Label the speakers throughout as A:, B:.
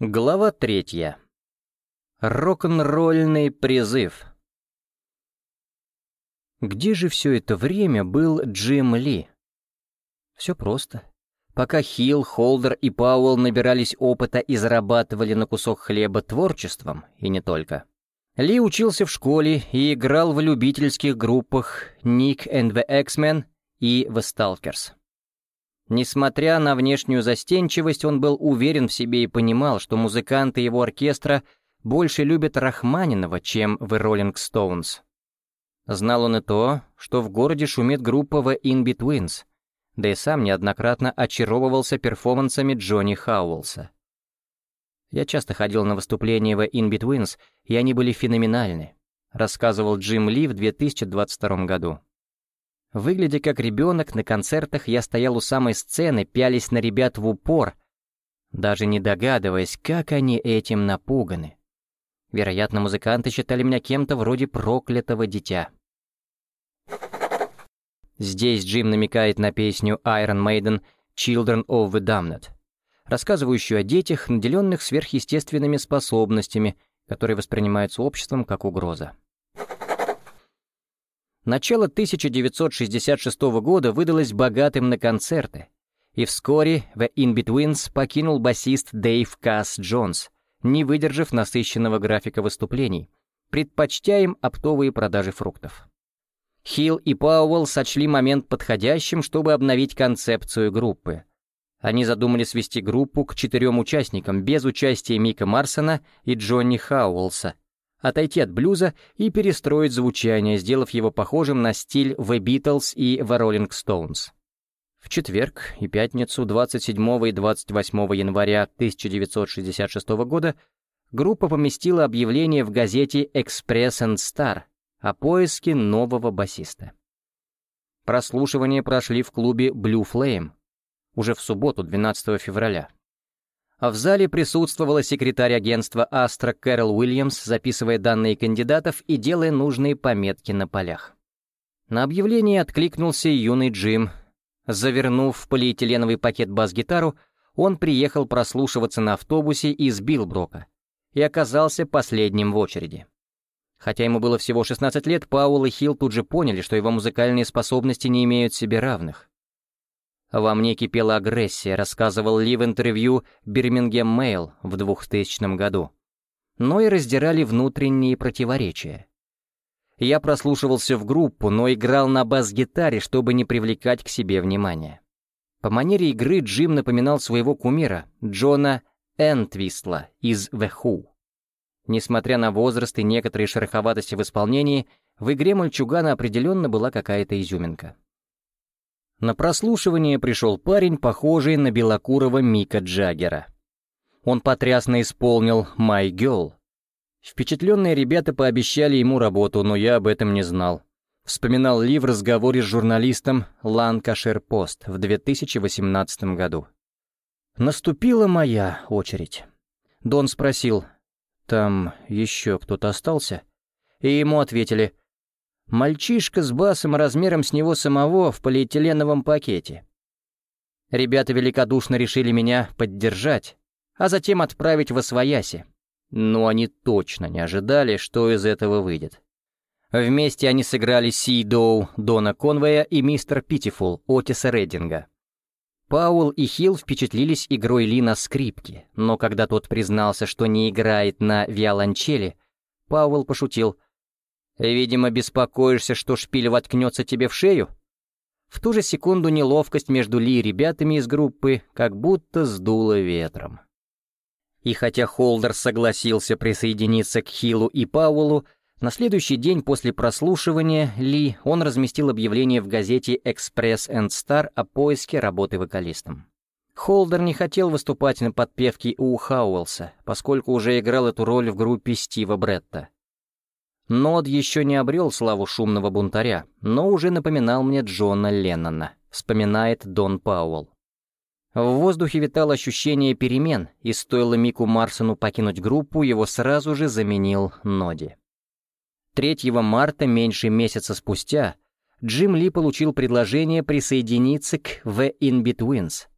A: Глава третья. Рок-н-ролльный призыв. Где же все это время был Джим Ли? Все просто. Пока Хилл, Холдер и Пауэлл набирались опыта и зарабатывали на кусок хлеба творчеством, и не только. Ли учился в школе и играл в любительских группах Nick and the X-Men и The Stalkers. Несмотря на внешнюю застенчивость, он был уверен в себе и понимал, что музыканты его оркестра больше любят Рахманинова, чем The Rolling Stones. Знал он и то, что в городе шумит группа The In-Betweens, да и сам неоднократно очаровывался перформансами Джонни Хауэлса. Я часто ходил на выступления в In-Betweens, и они были феноменальны, рассказывал Джим Ли в 2022 году. Выглядя как ребенок, на концертах я стоял у самой сцены, пялись на ребят в упор, даже не догадываясь, как они этим напуганы. Вероятно, музыканты считали меня кем-то вроде проклятого дитя. Здесь Джим намекает на песню Iron Maiden «Children of the Damned», рассказывающую о детях, наделенных сверхъестественными способностями, которые воспринимаются обществом как угроза. Начало 1966 года выдалось богатым на концерты, и вскоре The In-Betweens покинул басист Дэйв Касс Джонс, не выдержав насыщенного графика выступлений, предпочтя им оптовые продажи фруктов. Хилл и Пауэлл сочли момент подходящим, чтобы обновить концепцию группы — они задумали свести группу к четырем участникам без участия Мика Марсона и Джонни Хауэлса, отойти от блюза и перестроить звучание, сделав его похожим на стиль The Beatles и The Rolling Stones. В четверг и пятницу 27 и 28 января 1966 года группа поместила объявление в газете «Express and Star» о поиске нового басиста. Прослушивания прошли в клубе Blue Flame, уже в субботу, 12 февраля. А в зале присутствовала секретарь агентства Астра Кэрол Уильямс, записывая данные кандидатов и делая нужные пометки на полях. На объявление откликнулся юный Джим. Завернув в полиэтиленовый пакет бас-гитару, он приехал прослушиваться на автобусе из Билброка и оказался последним в очереди. Хотя ему было всего 16 лет, Паул и Хилл тут же поняли, что его музыкальные способности не имеют себе равных. Во мне кипела агрессия, рассказывал Ли в интервью «Бирмингем Мэйл» в 2000 году. Но и раздирали внутренние противоречия. Я прослушивался в группу, но играл на бас-гитаре, чтобы не привлекать к себе внимания. По манере игры Джим напоминал своего кумира, Джона Энтвистла из The Who. Несмотря на возраст и некоторые шероховатости в исполнении, в игре мальчугана определенно была какая-то изюминка. На прослушивание пришел парень, похожий на белокурого Мика Джаггера. Он потрясно исполнил «My Girl». Впечатленные ребята пообещали ему работу, но я об этом не знал. Вспоминал Ли в разговоре с журналистом «Ланкашир Пост» в 2018 году. Наступила моя очередь. Дон спросил, «Там еще кто-то остался?» И ему ответили, Мальчишка с басом размером с него самого в полиэтиленовом пакете. Ребята великодушно решили меня поддержать, а затем отправить в Освояси. Но они точно не ожидали, что из этого выйдет. Вместе они сыграли Си Доу Дона Конвея и Мистер Питифул Отиса Реддинга. Паул и Хилл впечатлились игрой Ли на скрипке, но когда тот признался, что не играет на виолончели, Пауэлл пошутил Видимо, беспокоишься, что шпиль воткнется тебе в шею? В ту же секунду неловкость между Ли и ребятами из группы как будто сдуло ветром. И хотя Холдер согласился присоединиться к Хилу и Пауэлу, на следующий день после прослушивания Ли он разместил объявление в газете «Экспресс энд Стар» о поиске работы вокалистом. Холдер не хотел выступать на подпевке у Хауэлса, поскольку уже играл эту роль в группе Стива Бретта. Нод еще не обрел славу шумного бунтаря, но уже напоминал мне Джона Леннона, вспоминает Дон Пауэлл. В воздухе витало ощущение перемен, и стоило Мику Марсону покинуть группу, его сразу же заменил Ноди. 3 марта, меньше месяца спустя, Джим Ли получил предложение присоединиться к The In-Betweens.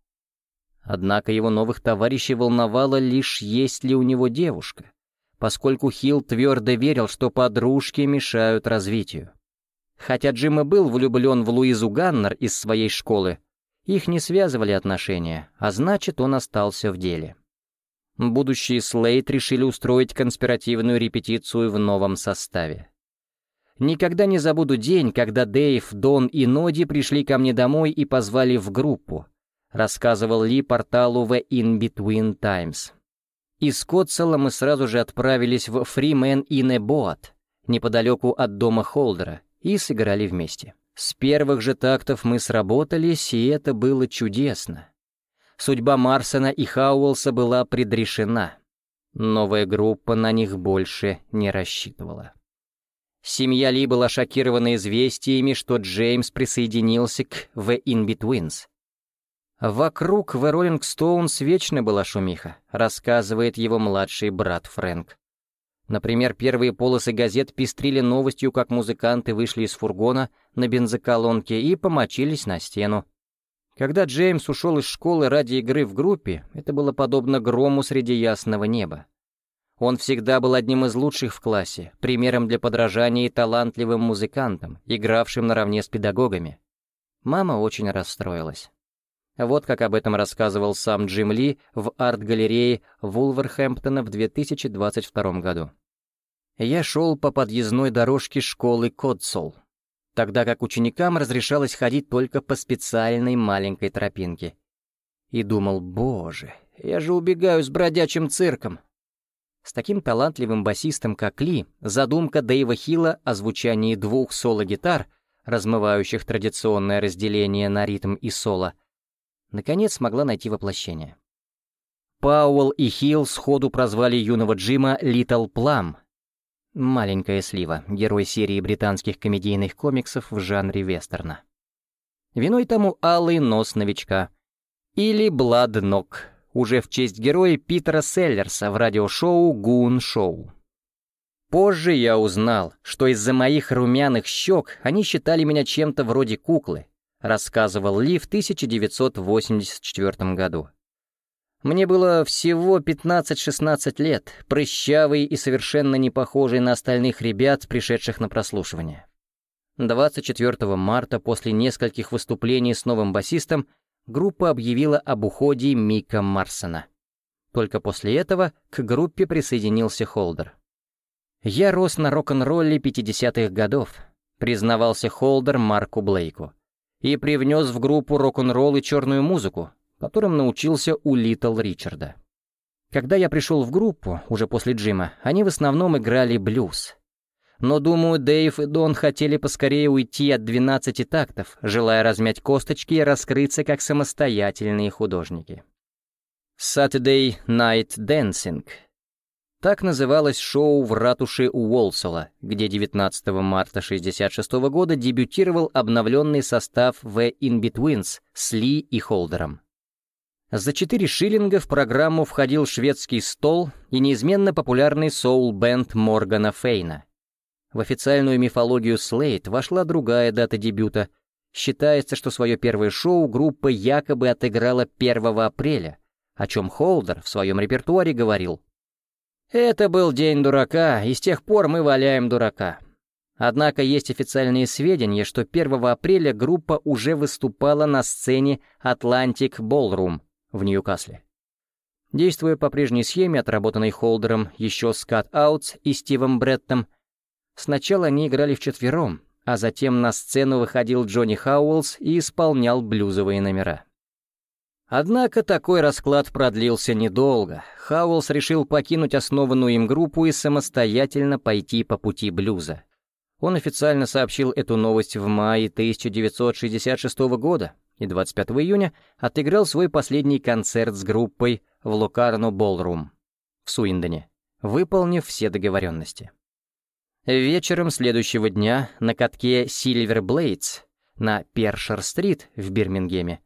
A: Однако его новых товарищей волновало лишь, есть ли у него девушка, поскольку Хилл твердо верил, что подружки мешают развитию. Хотя Джим и был влюблен в Луизу Ганнер из своей школы, их не связывали отношения, а значит, он остался в деле. Будущие Слейт решили устроить конспиративную репетицию в новом составе. Никогда не забуду день, когда Дэйв, Дон и Ноди пришли ко мне домой и позвали в группу, рассказывал Ли порталу The In Between Times. Из Котсела мы сразу же отправились в in a Boat, неподалеку от дома Холдера, и сыграли вместе. С первых же тактов мы сработались, и это было чудесно. Судьба Марсона и Хауэлса была предрешена. Новая группа на них больше не рассчитывала. Семья Ли была шокирована известиями, что Джеймс присоединился к The In-Betweens. Вокруг The Rolling Stones вечно была шумиха, рассказывает его младший брат Фрэнк. Например, первые полосы газет пестрили новостью, как музыканты вышли из фургона на бензоколонке и помочились на стену. Когда Джеймс ушел из школы ради игры в группе, это было подобно грому среди ясного неба. Он всегда был одним из лучших в классе, примером для подражания и талантливым музыкантом, игравшим наравне с педагогами. Мама очень расстроилась. Вот как об этом рассказывал сам Джим Ли в арт-галерее Вулверхэмптона в 2022 году. Я шел по подъездной дорожке школы Кодсол, тогда как ученикам разрешалось ходить только по специальной маленькой тропинке. И думал, боже, я же убегаю с бродячим цирком, с таким талантливым басистом, как Ли, задумка Дэйва Хилла о звучании двух соло-гитар, размывающих традиционное разделение на ритм и соло, наконец смогла найти воплощение. Пауэлл и Хилл сходу прозвали юного Джима «Литл Плам», маленькая слива, герой серии британских комедийных комиксов в жанре вестерна. Виной тому алый нос новичка, или Бладнок, уже в честь героя Питера Селлерса в радиошоу «Гун Шоу». Позже я узнал, что из-за моих румяных щек они считали меня чем-то вроде куклы, рассказывал Ли в 1984 году. Мне было всего 15-16 лет, прыщавый и совершенно не похожий на остальных ребят, пришедших на прослушивание. 24 марта после нескольких выступлений с новым басистом группа объявила об уходе Мика Марсона. Только после этого к группе присоединился Холдер. «Я рос на рок-н-ролле 50-х годов», признавался Холдер Марку Блейку, и привнес в группу рок-н-ролл и черную музыку, которым научился у Литл Ричарда. Когда я пришел в группу, уже после Джима, они в основном играли блюз. Но, думаю, Дэйв и Дон хотели поскорее уйти от 12 тактов, желая размять косточки и раскрыться как самостоятельные художники. Saturday Night Dancing. Так называлось шоу в ратуше Уолсола, где 19 марта 1966 года дебютировал обновленный состав The In-Betweens с Ли и Холдером. За 4 шиллинга в программу входил шведский стол и неизменно популярный соул-бенд Моргана Фейна. В официальную мифологию Слейд вошла другая дата дебюта. Считается, что свое первое шоу группа якобы отыграла 1 апреля, о чем Холдер в своем репертуаре говорил. «Это был день дурака, и с тех пор мы валяем дурака». Однако есть официальные сведения, что 1 апреля группа уже выступала на сцене Atlantic Ballroom в Ньюкасле. Действуя по прежней схеме, отработанной Холдером еще с Cut Outs и Стивом Бреттом, Сначала они играли вчетвером, а затем на сцену выходил Джонни Хауэллс и исполнял блюзовые номера. Однако такой расклад продлился недолго. Хауэллс решил покинуть основанную им группу и самостоятельно пойти по пути блюза. Он официально сообщил эту новость в мае 1966 года и 25 июня отыграл свой последний концерт с группой в Локарно Болрум в Суиндоне, выполнив все договоренности. Вечером следующего дня на катке Silver Blades на Першер-стрит в Бирмингеме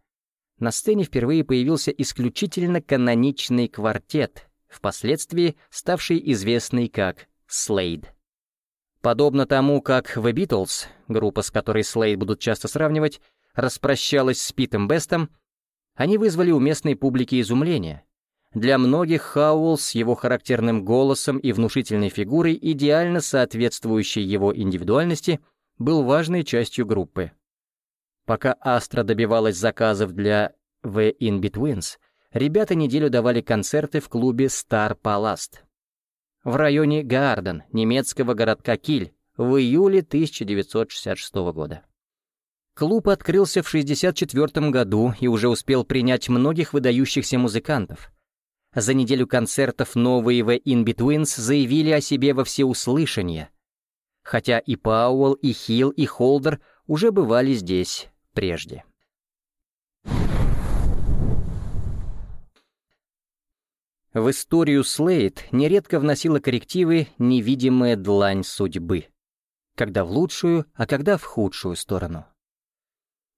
A: на сцене впервые появился исключительно каноничный квартет, впоследствии ставший известный как Слейд. Подобно тому, как The Beatles, группа, с которой Слейд будут часто сравнивать, распрощалась с Питом Бестом, Они вызвали у местной публики изумление. Для многих Хауэлл с его характерным голосом и внушительной фигурой, идеально соответствующей его индивидуальности, был важной частью группы. Пока Астра добивалась заказов для The In-Betweens, ребята неделю давали концерты в клубе Star Palast в районе Гарден, немецкого городка Киль, в июле 1966 года. Клуб открылся в 1964 году и уже успел принять многих выдающихся музыкантов. За неделю концертов новые The In-Betweens заявили о себе во всеуслышание, хотя и Пауэлл, и Хилл, и Холдер уже бывали здесь прежде. В историю Слейд нередко вносила коррективы невидимая длань судьбы, когда в лучшую, а когда в худшую сторону.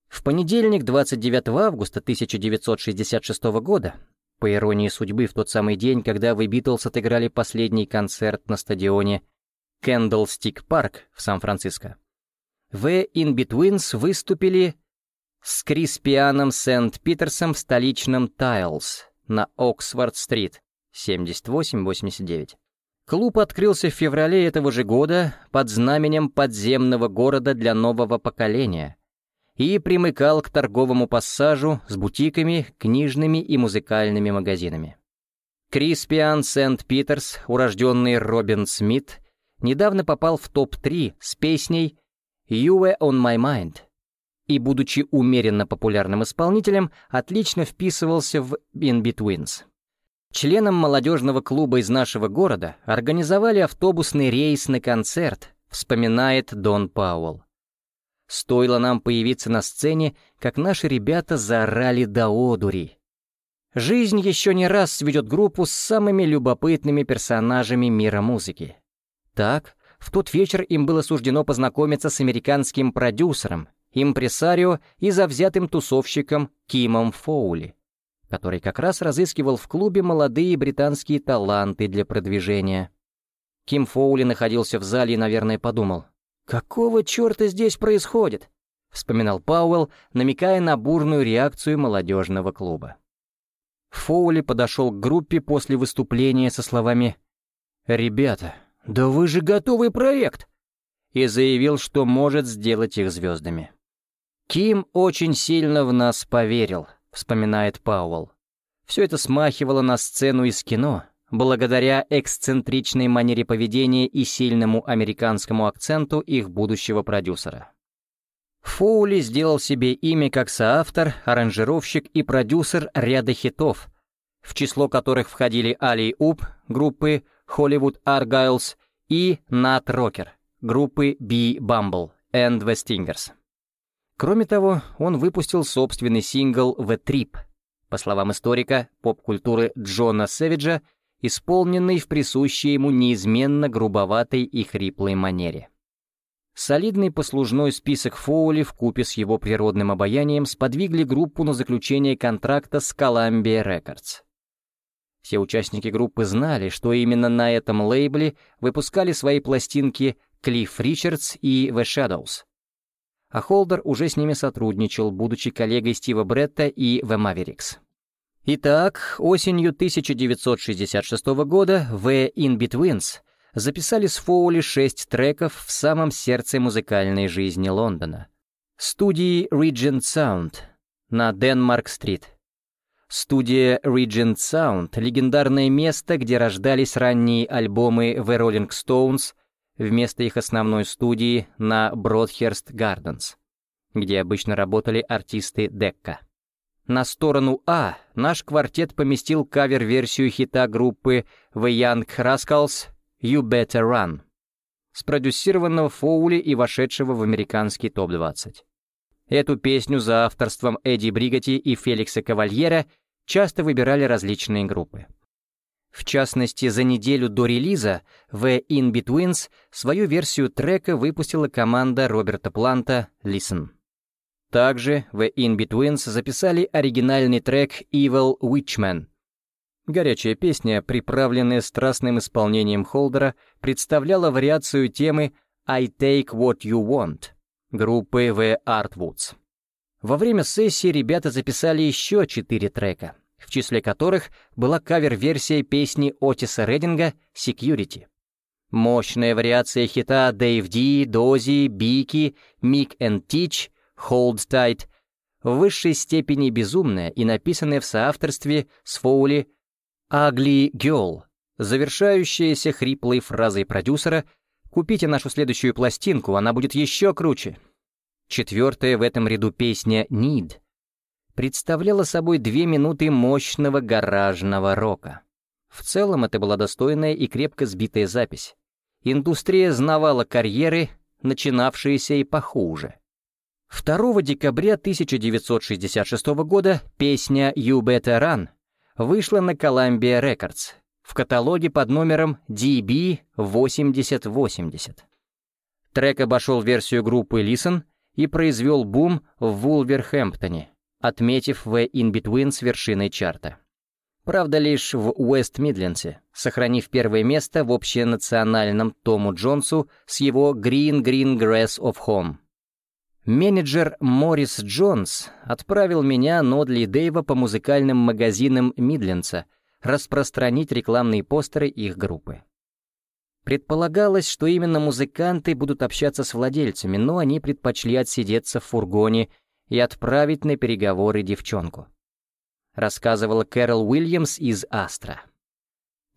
A: В понедельник, 29 августа 1966 года, по иронии судьбы, в тот самый день, когда вы Битлз отыграли последний концерт на стадионе Кэндлстик Парк в Сан-Франциско, The In-Betweens выступили с Криспианом Сент-Питерсом в столичном Тайлс на Оксфорд-стрит, 78-89. Клуб открылся в феврале этого же года под знаменем подземного города для нового поколения и примыкал к торговому пассажу с бутиками, книжными и музыкальными магазинами. Криспиан Сент-Питерс, урожденный Робин Смит, недавно попал в топ-3 с песней «You were on my mind», и, будучи умеренно популярным исполнителем, отлично вписывался в In-Betweens. Членам молодежного клуба из нашего города организовали автобусный рейс на концерт, вспоминает Дон Пауэлл. Стоило нам появиться на сцене, как наши ребята заорали до одури. Жизнь еще не раз сведет группу с самыми любопытными персонажами мира музыки. Так, в тот вечер им было суждено познакомиться с американским продюсером, импресарио и завзятым тусовщиком Кимом Фоули, который как раз разыскивал в клубе молодые британские таланты для продвижения. Ким Фоули находился в зале и, наверное, подумал, «Какого черта здесь происходит?» — вспоминал Пауэлл, намекая на бурную реакцию молодежного клуба. Фоули подошел к группе после выступления со словами «Ребята, да вы же готовый проект!» и заявил, что может сделать их звездами. «Ким очень сильно в нас поверил», — вспоминает Пауэлл. Все это смахивало на сцену из кино, благодаря эксцентричной манере поведения и сильному американскому акценту их будущего продюсера. Фоули сделал себе имя как соавтор, аранжировщик и продюсер ряда хитов, в число которых входили Али Уп группы Hollywood Argyles и Nat Rocker группы B Bumble and the Stingers. Кроме того, он выпустил собственный сингл «The Trip», по словам историка поп-культуры Джона Сэвиджа, исполненный в присущей ему неизменно грубоватой и хриплой манере. Солидный послужной список Фоули в купе с его природным обаянием сподвигли группу на заключение контракта с Columbia Records. Все участники группы знали, что именно на этом лейбле выпускали свои пластинки Клифф Ричардс и The Shadows — а Холдер уже с ними сотрудничал, будучи коллегой Стива Бретта и The Mavericks. Итак, осенью 1966 года The In-Betweens записали с Фоули шесть треков в самом сердце музыкальной жизни Лондона. Студии Regent Sound на Денмарк-стрит. Студия Regent Sound — легендарное место, где рождались ранние альбомы The Rolling Stones — вместо их основной студии на Бродхерст Гарденс, где обычно работали артисты Декка. На сторону А наш квартет поместил кавер-версию хита группы The Young Rascals «You Better Run», спродюсированного Фоули и вошедшего в американский топ-20. Эту песню за авторством Эдди Бригати и Феликса Кавальера часто выбирали различные группы. В частности, за неделю до релиза The In-Betweens свою версию трека выпустила команда Роберта Планта Listen. Также The In-Betweens записали оригинальный трек Evil Witchman. Горячая песня, приправленная страстным исполнением Холдера, представляла вариацию темы «I Take What You Want» группы The Artwoods. Во время сессии ребята записали еще четыре трека, в числе которых была кавер-версия песни Отиса Рединга «Security». Мощная вариация хита Дэйв Ди, Дози, Бики, Мик and Тич, Hold Tight, в высшей степени безумная и написанная в соавторстве с Фоули «Ugly Girl», завершающаяся хриплой фразой продюсера «Купите нашу следующую пластинку, она будет еще круче». Четвертая в этом ряду песня «Need» представляла собой две минуты мощного гаражного рока. В целом это была достойная и крепко сбитая запись. Индустрия знавала карьеры, начинавшиеся и похуже. 2 декабря 1966 года песня «You Better Run» вышла на Columbia Records в каталоге под номером DB8080. Трек обошел версию группы Listen и произвел бум в Вулверхэмптоне, отметив в In Between с вершиной чарта. Правда, лишь в Уэст-Мидленсе, сохранив первое место в общенациональном Тому Джонсу с его «Green Green Grass of Home». Менеджер Моррис Джонс отправил меня, Нодли и Дэйва по музыкальным магазинам Мидлендса распространить рекламные постеры их группы. Предполагалось, что именно музыканты будут общаться с владельцами, но они предпочли отсидеться в фургоне и отправить на переговоры девчонку рассказывала Кэрол Уильямс из «Астра».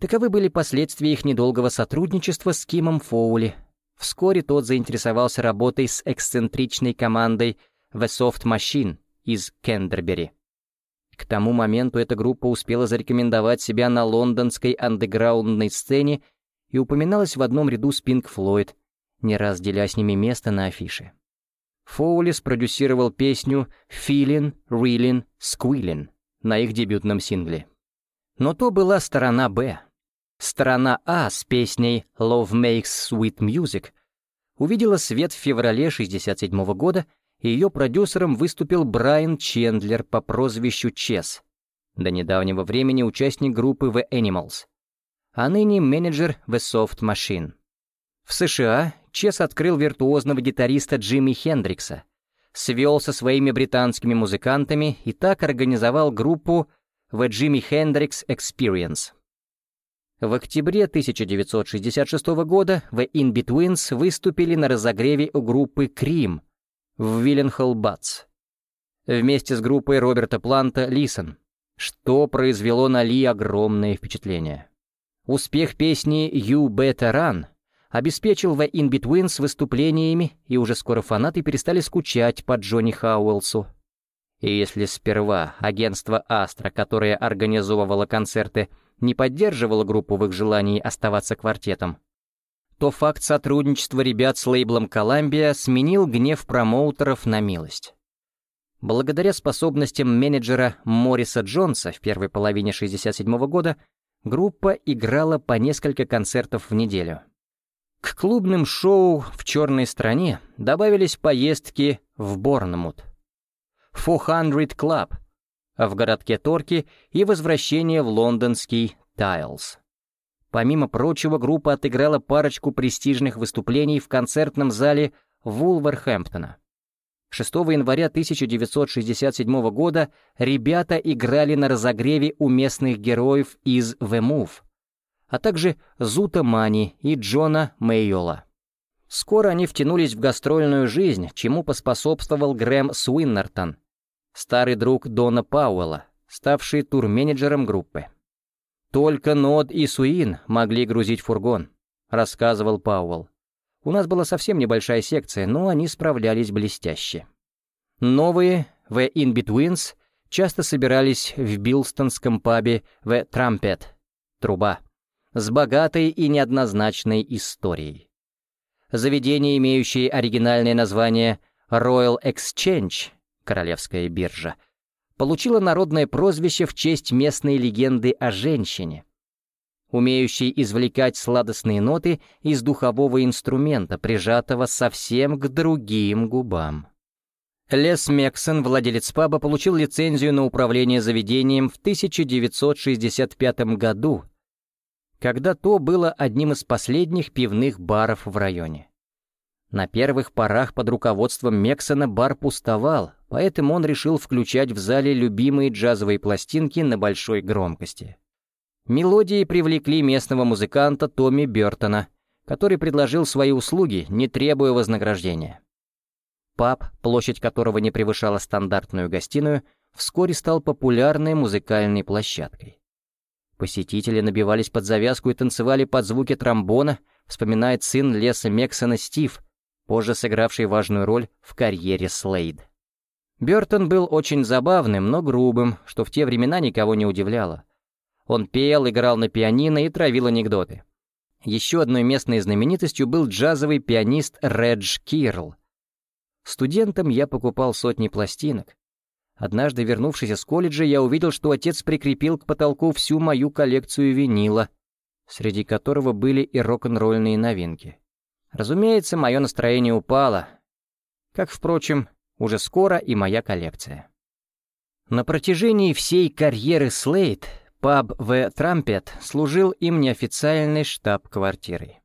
A: Таковы были последствия их недолгого сотрудничества с Кимом Фоули. Вскоре тот заинтересовался работой с эксцентричной командой The Soft Machine из Кендербери. К тому моменту эта группа успела зарекомендовать себя на лондонской андеграундной сцене и упоминалась в одном ряду с Pink Floyd, не раз деля с ними место на афише. Фоули спродюсировал песню «Feelin', Reelin', Squealin'», на их дебютном сингле. Но то была сторона «Б». Сторона А с песней «Love Makes Sweet Music» увидела свет в феврале 1967 года, и ее продюсером выступил Брайан Чендлер по прозвищу Чес, до недавнего времени участник группы The Animals, а ныне менеджер The Soft Machine. В США Чес открыл виртуозного гитариста Джимми Хендрикса — свел со своими британскими музыкантами и так организовал группу The Jimi Hendrix Experience. В октябре 1966 года The In-Betweens выступили на разогреве у группы Cream в Вилленхолл-Батс вместе с группой Роберта Планта «Listen», что произвело на Ли огромное впечатление. Успех песни «You Better Run» обеспечил The In-Between с выступлениями, и уже скоро фанаты перестали скучать по Джонни Хауэлсу. И если сперва агентство «Астра», которое организовывало концерты, не поддерживало группу в их желании оставаться квартетом, то факт сотрудничества ребят с лейблом «Коламбия» сменил гнев промоутеров на милость. Благодаря способностям менеджера Морриса Джонса в первой половине 1967 года группа играла по несколько концертов в неделю. К клубным шоу в черной стране добавились поездки в Борнмут, 400 Club, в городке Торки и возвращение в лондонский Тайлз. Помимо прочего, группа отыграла парочку престижных выступлений в концертном зале Вулверхэмптона. 6 января 1967 года ребята играли на разогреве у местных героев из The Move, а также Зута Мани и Джона Мейола. Скоро они втянулись в гастрольную жизнь, чему поспособствовал Грэм Суиннертон, старый друг Дона Пауэлла, ставший турменеджером группы. «Только Нод и Суин могли грузить фургон», — рассказывал Пауэлл. «У нас была совсем небольшая секция, но они справлялись блестяще». Новые The In-Betweens часто собирались в билстонском пабе The Trumpet — «Труба», с богатой и неоднозначной историей. Заведение, имеющее оригинальное название Royal Exchange, Королевская биржа, получило народное прозвище в честь местной легенды о женщине, умеющей извлекать сладостные ноты из духового инструмента, прижатого совсем к другим губам. Лес Мексон, владелец паба, получил лицензию на управление заведением в 1965 году когда то было одним из последних пивных баров в районе. На первых порах под руководством Мексона бар пустовал, поэтому он решил включать в зале любимые джазовые пластинки на большой громкости. Мелодии привлекли местного музыканта Томми Бертона, который предложил свои услуги, не требуя вознаграждения. Паб, площадь которого не превышала стандартную гостиную, вскоре стал популярной музыкальной площадкой. Посетители набивались под завязку и танцевали под звуки тромбона, вспоминает сын Леса Мексона Стив, позже сыгравший важную роль в карьере Слейд. Бертон был очень забавным, но грубым, что в те времена никого не удивляло. Он пел, играл на пианино и травил анекдоты. Еще одной местной знаменитостью был джазовый пианист Редж Кирл. Студентам я покупал сотни пластинок, Однажды, вернувшись из колледжа, я увидел, что отец прикрепил к потолку всю мою коллекцию винила, среди которого были и рок-н-ролльные новинки. Разумеется, мое настроение упало, как, впрочем, уже скоро и моя коллекция. На протяжении всей карьеры Слейд паб в Трампет служил им неофициальной штаб-квартирой.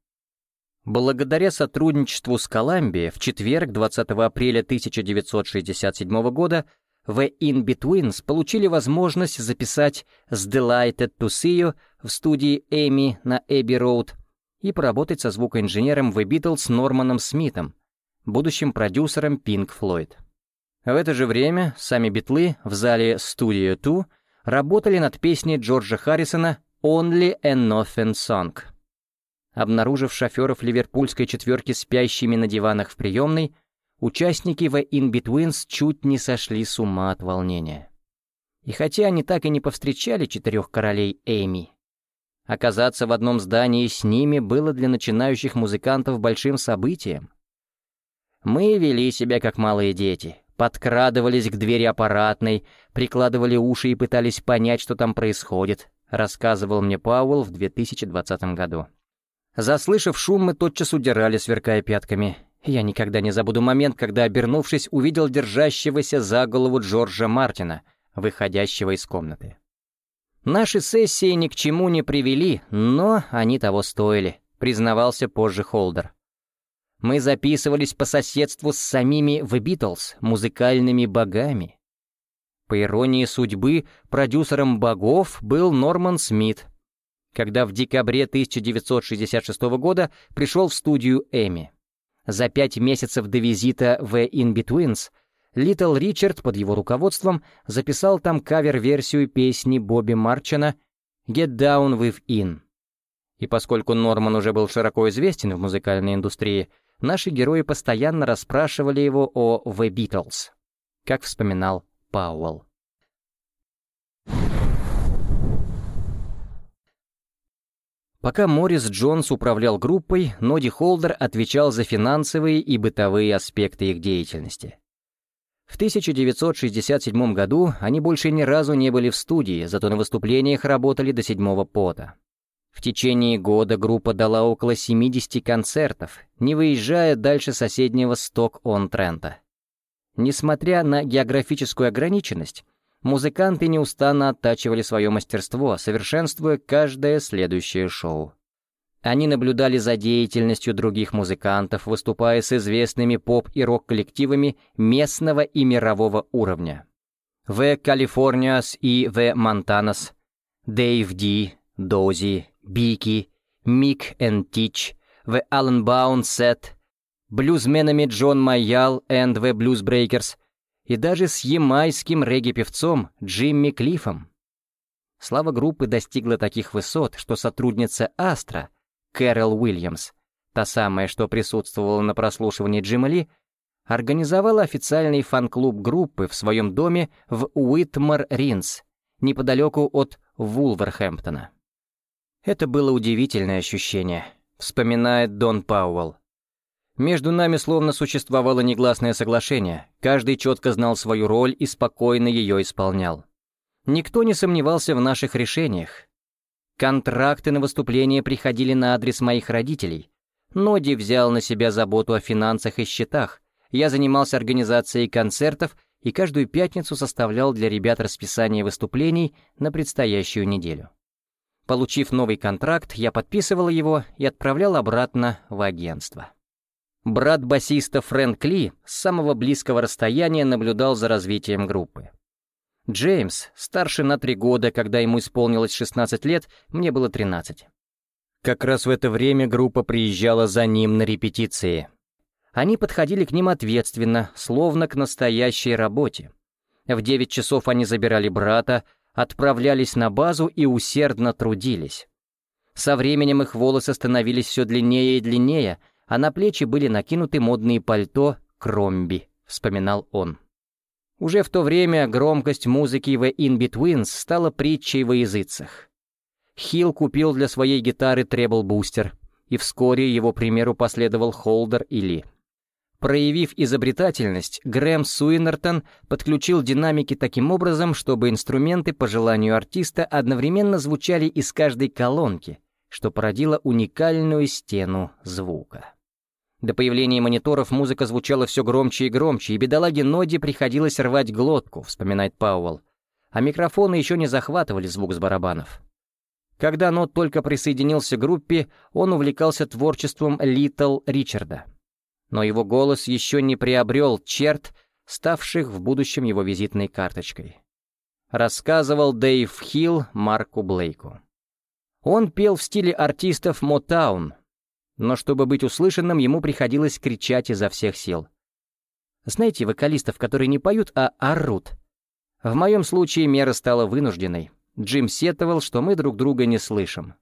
A: Благодаря сотрудничеству с Коламбией в четверг, 20 апреля 1967 года, The In-Betweens получили возможность записать «С Delighted to See You» в студии Эми на Эбби Роуд и поработать со звукоинженером The Beatles Норманом Смитом, будущим продюсером Pink Floyd. В это же время сами битлы в зале Studio 2 работали над песней Джорджа Харрисона «Only a Nothing Song». Обнаружив шоферов ливерпульской четверки спящими на диванах в приемной, Участники в In-Betweens чуть не сошли с ума от волнения. И хотя они так и не повстречали четырех королей Эми, оказаться в одном здании с ними было для начинающих музыкантов большим событием. Мы вели себя как малые дети, подкрадывались к двери аппаратной, прикладывали уши и пытались понять, что там происходит, рассказывал мне Пауэлл в 2020 году. Заслышав шум, мы тотчас удирали, сверкая пятками, я никогда не забуду момент, когда, обернувшись, увидел держащегося за голову Джорджа Мартина, выходящего из комнаты. Наши сессии ни к чему не привели, но они того стоили, признавался позже Холдер. Мы записывались по соседству с самими The Beatles, музыкальными богами. По иронии судьбы, продюсером богов был Норман Смит, когда в декабре 1966 года пришел в студию Эми. За пять месяцев до визита в In-Betweens Литл Ричард под его руководством записал там кавер-версию песни Бобби Марчана «Get Down With In». И поскольку Норман уже был широко известен в музыкальной индустрии, наши герои постоянно расспрашивали его о The Beatles, как вспоминал Пауэлл. Пока Моррис Джонс управлял группой, Ноди Холдер отвечал за финансовые и бытовые аспекты их деятельности. В 1967 году они больше ни разу не были в студии, зато на выступлениях работали до седьмого пота. В течение года группа дала около 70 концертов, не выезжая дальше соседнего Сток-он-Трента. Несмотря на географическую ограниченность, музыканты неустанно оттачивали свое мастерство, совершенствуя каждое следующее шоу. Они наблюдали за деятельностью других музыкантов, выступая с известными поп- и рок-коллективами местного и мирового уровня. The Californians и The Montanas, Dave Dee, Dozy, Beaky, Mick and Tich, The Alan Bown Set, блюзменами John Mayall и The Breakers — и даже с ямайским регги-певцом Джимми Клиффом. Слава группы достигла таких высот, что сотрудница Астра, Кэрол Уильямс, та самая, что присутствовала на прослушивании Джима Ли, организовала официальный фан-клуб группы в своем доме в Уитмор-Ринс, неподалеку от Вулверхэмптона. Это было удивительное ощущение, вспоминает Дон Пауэлл. Между нами словно существовало негласное соглашение, каждый четко знал свою роль и спокойно ее исполнял. Никто не сомневался в наших решениях. Контракты на выступление приходили на адрес моих родителей. Ноди взял на себя заботу о финансах и счетах. Я занимался организацией концертов и каждую пятницу составлял для ребят расписание выступлений на предстоящую неделю. Получив новый контракт, я подписывал его и отправлял обратно в агентство. Брат басиста Фрэнк Ли с самого близкого расстояния наблюдал за развитием группы. Джеймс, старше на три года, когда ему исполнилось 16 лет, мне было 13. Как раз в это время группа приезжала за ним на репетиции. Они подходили к ним ответственно, словно к настоящей работе. В 9 часов они забирали брата, отправлялись на базу и усердно трудились. Со временем их волосы становились все длиннее и длиннее, а на плечи были накинуты модные пальто «Кромби», — вспоминал он. Уже в то время громкость музыки в In Betweens стала притчей во языцах. Хилл купил для своей гитары требл-бустер, и вскоре его примеру последовал Холдер и Ли. Проявив изобретательность, Грэм Суинертон подключил динамики таким образом, чтобы инструменты по желанию артиста одновременно звучали из каждой колонки, что породило уникальную стену звука. До появления мониторов музыка звучала все громче и громче, и бедолаге Ноди приходилось рвать глотку, вспоминает Пауэлл. А микрофоны еще не захватывали звук с барабанов. Когда Нод только присоединился к группе, он увлекался творчеством Литл Ричарда. Но его голос еще не приобрел черт, ставших в будущем его визитной карточкой. Рассказывал Дэйв Хилл Марку Блейку. Он пел в стиле артистов Мотаун, но чтобы быть услышанным, ему приходилось кричать изо всех сил. Знаете вокалистов, которые не поют, а орут? В моем случае мера стала вынужденной. Джим сетовал, что мы друг друга не слышим.